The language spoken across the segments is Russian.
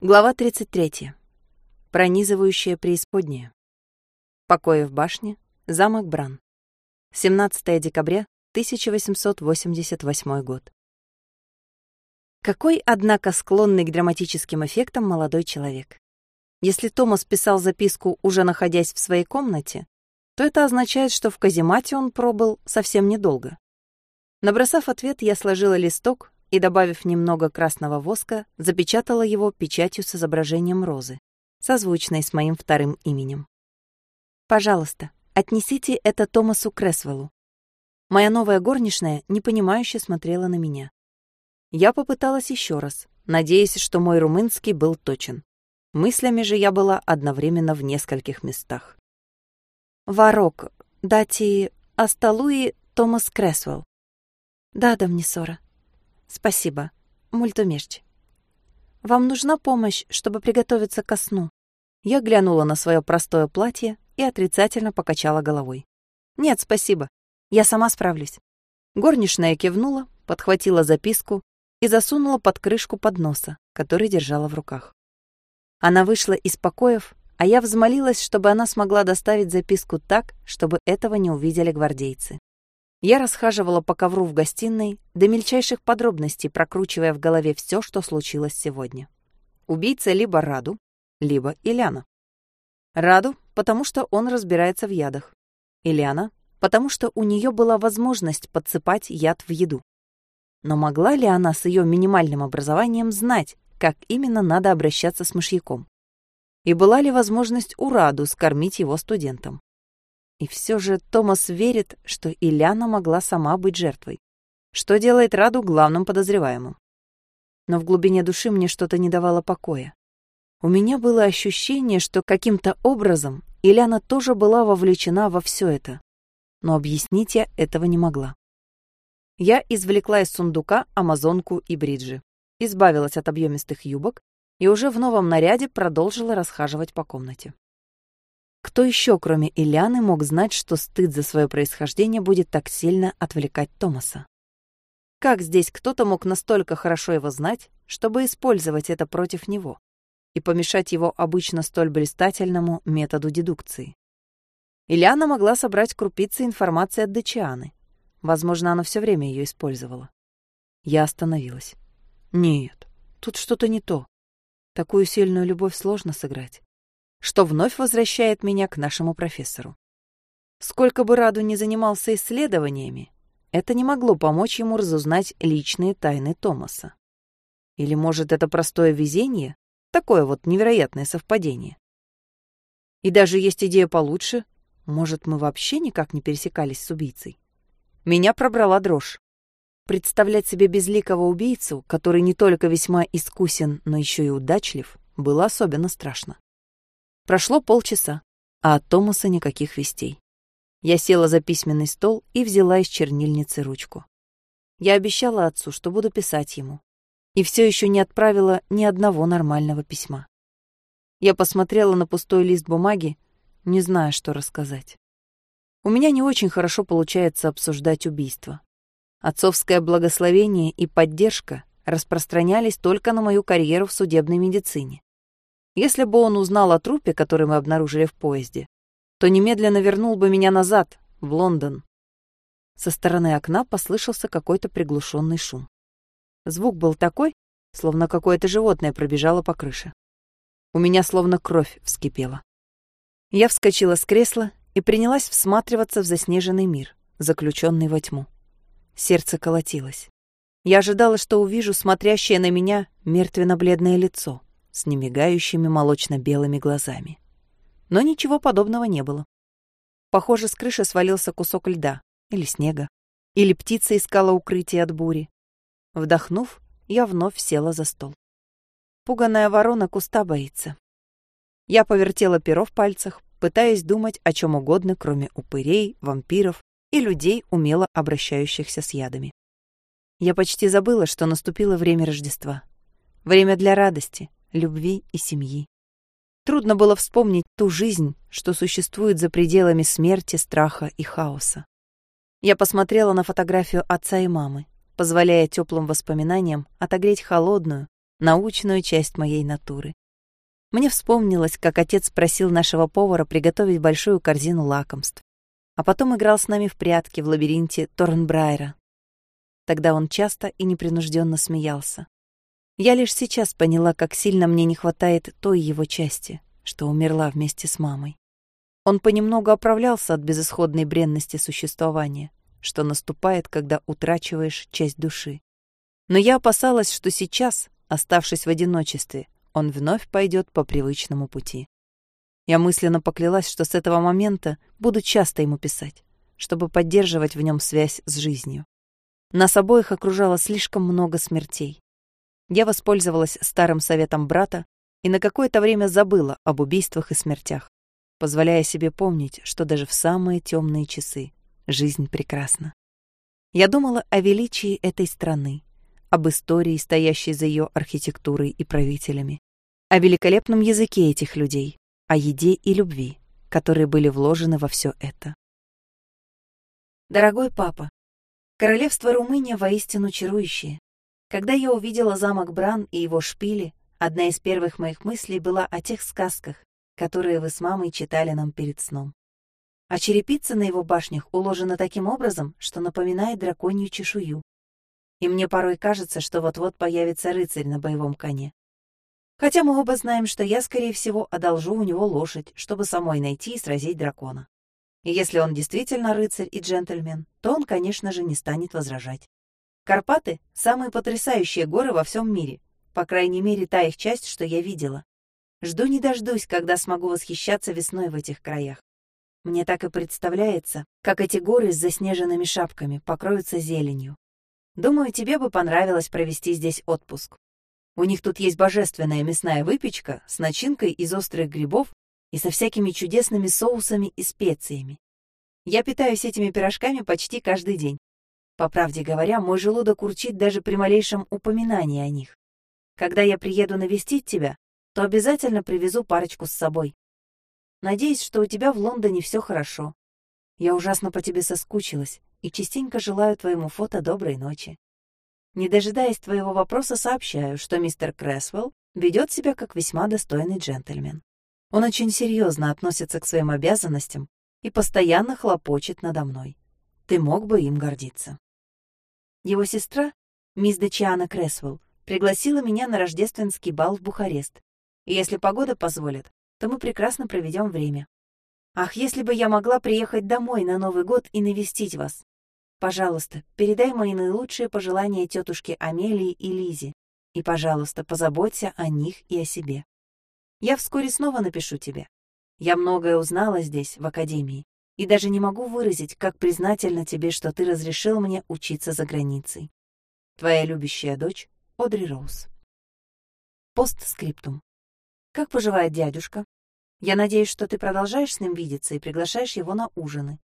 Глава 33. Пронизывающая преисподняя. Покои в башне. Замок Бран. 17 декабря 1888 год. Какой, однако, склонный к драматическим эффектам молодой человек. Если Томас писал записку, уже находясь в своей комнате, то это означает, что в каземате он пробыл совсем недолго. Набросав ответ, я сложила листок и, добавив немного красного воска, запечатала его печатью с изображением розы, созвучной с моим вторым именем. «Пожалуйста, отнесите это Томасу Кресвеллу». Моя новая горничная непонимающе смотрела на меня. Я попыталась еще раз, надеясь, что мой румынский был точен. Мыслями же я была одновременно в нескольких местах. «Варок, дати Асталуи Томас Кресвелл». «Да, Дамнисора», Спасибо. Мультумешч. Вам нужна помощь, чтобы приготовиться ко сну? Я глянула на свое простое платье и отрицательно покачала головой. Нет, спасибо. Я сама справлюсь. Горничная кивнула, подхватила записку и засунула под крышку подноса, который держала в руках. Она вышла из покоев, а я взмолилась, чтобы она смогла доставить записку так, чтобы этого не увидели гвардейцы. Я расхаживала по ковру в гостиной, до мельчайших подробностей прокручивая в голове все, что случилось сегодня. Убийца либо Раду, либо Ильяна. Раду, потому что он разбирается в ядах. Ильяна, потому что у нее была возможность подсыпать яд в еду. Но могла ли она с ее минимальным образованием знать, как именно надо обращаться с мышьяком? И была ли возможность у Раду скормить его студентам? И все же Томас верит, что Ильяна могла сама быть жертвой, что делает Раду главным подозреваемым. Но в глубине души мне что-то не давало покоя. У меня было ощущение, что каким-то образом Ильяна тоже была вовлечена во все это, но объяснить я этого не могла. Я извлекла из сундука амазонку и бриджи, избавилась от объемистых юбок и уже в новом наряде продолжила расхаживать по комнате. Кто еще, кроме Ильяны, мог знать, что стыд за свое происхождение будет так сильно отвлекать Томаса? Как здесь кто-то мог настолько хорошо его знать, чтобы использовать это против него и помешать его обычно столь блистательному методу дедукции? Ильяна могла собрать крупицы информации от Дечианы. Возможно, она все время ее использовала. Я остановилась. Нет, тут что-то не то. Такую сильную любовь сложно сыграть что вновь возвращает меня к нашему профессору. Сколько бы Раду не занимался исследованиями, это не могло помочь ему разузнать личные тайны Томаса. Или, может, это простое везение? Такое вот невероятное совпадение. И даже есть идея получше. Может, мы вообще никак не пересекались с убийцей? Меня пробрала дрожь. Представлять себе безликого убийцу, который не только весьма искусен, но еще и удачлив, было особенно страшно. Прошло полчаса, а от Томаса никаких вестей. Я села за письменный стол и взяла из чернильницы ручку. Я обещала отцу, что буду писать ему. И все еще не отправила ни одного нормального письма. Я посмотрела на пустой лист бумаги, не зная, что рассказать. У меня не очень хорошо получается обсуждать убийство. Отцовское благословение и поддержка распространялись только на мою карьеру в судебной медицине. Если бы он узнал о трупе, который мы обнаружили в поезде, то немедленно вернул бы меня назад, в Лондон. Со стороны окна послышался какой-то приглушенный шум. Звук был такой, словно какое-то животное пробежало по крыше. У меня словно кровь вскипела. Я вскочила с кресла и принялась всматриваться в заснеженный мир, заключенный во тьму. Сердце колотилось. Я ожидала, что увижу смотрящее на меня мертвенно-бледное лицо — с немигающими молочно-белыми глазами. Но ничего подобного не было. Похоже, с крыши свалился кусок льда или снега, или птица искала укрытие от бури. Вдохнув, я вновь села за стол. Пуганая ворона куста боится. Я повертела перо в пальцах, пытаясь думать о чем угодно, кроме упырей, вампиров и людей, умело обращающихся с ядами. Я почти забыла, что наступило время Рождества. Время для радости, любви и семьи. Трудно было вспомнить ту жизнь, что существует за пределами смерти, страха и хаоса. Я посмотрела на фотографию отца и мамы, позволяя теплым воспоминаниям отогреть холодную, научную часть моей натуры. Мне вспомнилось, как отец просил нашего повара приготовить большую корзину лакомств, а потом играл с нами в прятки в лабиринте Торнбрайера. Тогда он часто и непринужденно смеялся. Я лишь сейчас поняла, как сильно мне не хватает той его части, что умерла вместе с мамой. Он понемногу оправлялся от безысходной бренности существования, что наступает, когда утрачиваешь часть души. Но я опасалась, что сейчас, оставшись в одиночестве, он вновь пойдет по привычному пути. Я мысленно поклялась, что с этого момента буду часто ему писать, чтобы поддерживать в нем связь с жизнью. Нас обоих окружало слишком много смертей. Я воспользовалась старым советом брата и на какое-то время забыла об убийствах и смертях, позволяя себе помнить, что даже в самые темные часы жизнь прекрасна. Я думала о величии этой страны, об истории, стоящей за ее архитектурой и правителями, о великолепном языке этих людей, о еде и любви, которые были вложены во все это. Дорогой папа, королевство Румыния воистину чарующее. Когда я увидела замок Бран и его шпили, одна из первых моих мыслей была о тех сказках, которые вы с мамой читали нам перед сном. А черепица на его башнях уложена таким образом, что напоминает драконью чешую. И мне порой кажется, что вот-вот появится рыцарь на боевом коне. Хотя мы оба знаем, что я, скорее всего, одолжу у него лошадь, чтобы самой найти и сразить дракона. И если он действительно рыцарь и джентльмен, то он, конечно же, не станет возражать. Карпаты — самые потрясающие горы во всем мире, по крайней мере, та их часть, что я видела. Жду не дождусь, когда смогу восхищаться весной в этих краях. Мне так и представляется, как эти горы с заснеженными шапками покроются зеленью. Думаю, тебе бы понравилось провести здесь отпуск. У них тут есть божественная мясная выпечка с начинкой из острых грибов и со всякими чудесными соусами и специями. Я питаюсь этими пирожками почти каждый день. По правде говоря, мой желудок урчит даже при малейшем упоминании о них. Когда я приеду навестить тебя, то обязательно привезу парочку с собой. Надеюсь, что у тебя в Лондоне все хорошо. Я ужасно по тебе соскучилась и частенько желаю твоему фото доброй ночи. Не дожидаясь твоего вопроса, сообщаю, что мистер Крэсвелл ведет себя как весьма достойный джентльмен. Он очень серьезно относится к своим обязанностям и постоянно хлопочет надо мной. Ты мог бы им гордиться. Его сестра, мисс Дечиана Крэсвелл, пригласила меня на рождественский бал в Бухарест. И если погода позволит, то мы прекрасно проведем время. Ах, если бы я могла приехать домой на Новый год и навестить вас. Пожалуйста, передай мои наилучшие пожелания тетушке Амелии и Лизе. И, пожалуйста, позаботься о них и о себе. Я вскоре снова напишу тебе. Я многое узнала здесь, в академии, и даже не могу выразить, как признательна тебе, что ты разрешил мне учиться за границей. Твоя любящая дочь Одри Роуз. Постскриптум. Как поживает дядюшка? Я надеюсь, что ты продолжаешь с ним видеться и приглашаешь его на ужины.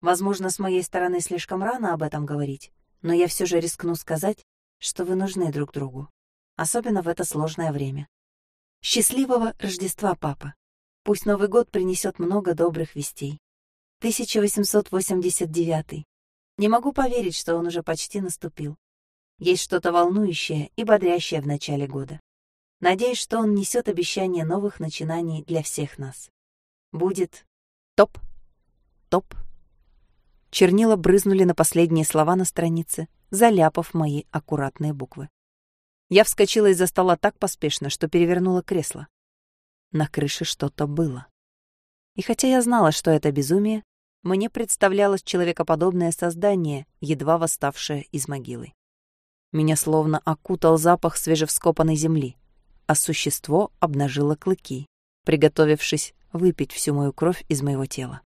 Возможно, с моей стороны слишком рано об этом говорить, но я все же рискну сказать, что вы нужны друг другу, особенно в это сложное время. Счастливого Рождества, папа! Пусть Новый год принесет много добрых вестей. 1889. Не могу поверить, что он уже почти наступил. Есть что-то волнующее и бодрящее в начале года. Надеюсь, что он несет обещание новых начинаний для всех нас. Будет топ, топ. Чернила брызнули на последние слова на странице, заляпав мои аккуратные буквы. Я вскочила из-за стола так поспешно, что перевернула кресло. На крыше что-то было. И хотя я знала, что это безумие, мне представлялось человекоподобное создание, едва восставшее из могилы. Меня словно окутал запах свежевскопанной земли а существо обнажило клыки, приготовившись выпить всю мою кровь из моего тела.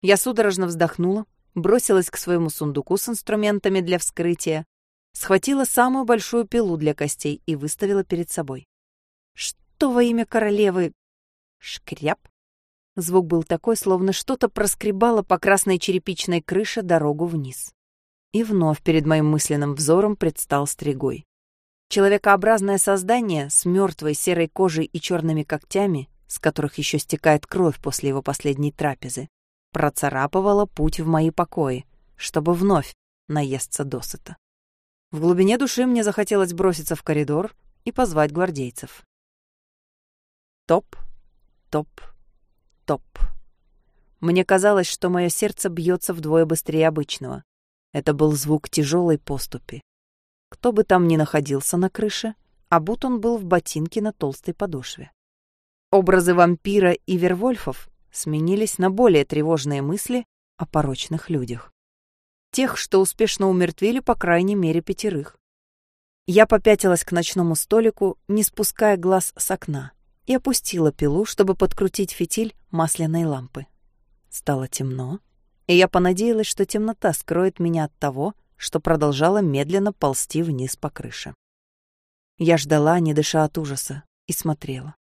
Я судорожно вздохнула, бросилась к своему сундуку с инструментами для вскрытия, схватила самую большую пилу для костей и выставила перед собой. Что во имя королевы? Шкряп. Звук был такой, словно что-то проскребало по красной черепичной крыше дорогу вниз. И вновь перед моим мысленным взором предстал стригой. Человекообразное создание с мертвой серой кожей и черными когтями, с которых еще стекает кровь после его последней трапезы, процарапывало путь в мои покои, чтобы вновь, наесться досыта. В глубине души мне захотелось броситься в коридор и позвать гвардейцев. Топ, топ, топ. Мне казалось, что мое сердце бьется вдвое быстрее обычного. Это был звук тяжелой поступи. Кто бы там ни находился на крыше, а будто он был в ботинке на толстой подошве. Образы вампира и вервольфов сменились на более тревожные мысли о порочных людях. Тех, что успешно умертвили по крайней мере пятерых. Я попятилась к ночному столику, не спуская глаз с окна, и опустила пилу, чтобы подкрутить фитиль масляной лампы. Стало темно, и я понадеялась, что темнота скроет меня от того, что продолжала медленно ползти вниз по крыше. Я ждала, не дыша от ужаса, и смотрела.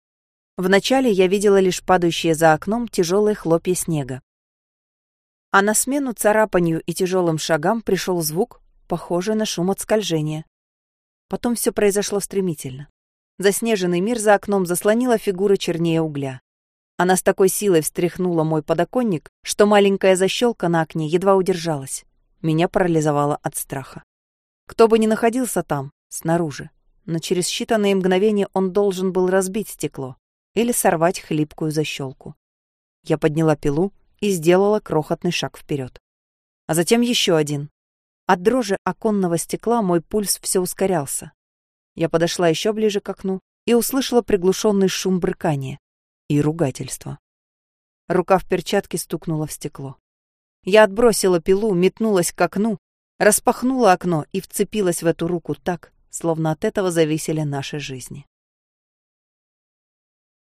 Вначале я видела лишь падающие за окном тяжелые хлопья снега. А на смену царапанью и тяжелым шагам пришел звук, похожий на шум от скольжения. Потом все произошло стремительно. Заснеженный мир за окном заслонила фигура чернее угля. Она с такой силой встряхнула мой подоконник, что маленькая защелка на окне едва удержалась. Меня парализовало от страха. Кто бы ни находился там, снаружи, но через считанные мгновения он должен был разбить стекло или сорвать хлипкую защелку. Я подняла пилу и сделала крохотный шаг вперед. А затем еще один. От дрожи оконного стекла мой пульс все ускорялся. Я подошла еще ближе к окну и услышала приглушенный шум брыкания и ругательства. Рука в перчатке стукнула в стекло. Я отбросила пилу, метнулась к окну, распахнула окно и вцепилась в эту руку так, словно от этого зависели наши жизни.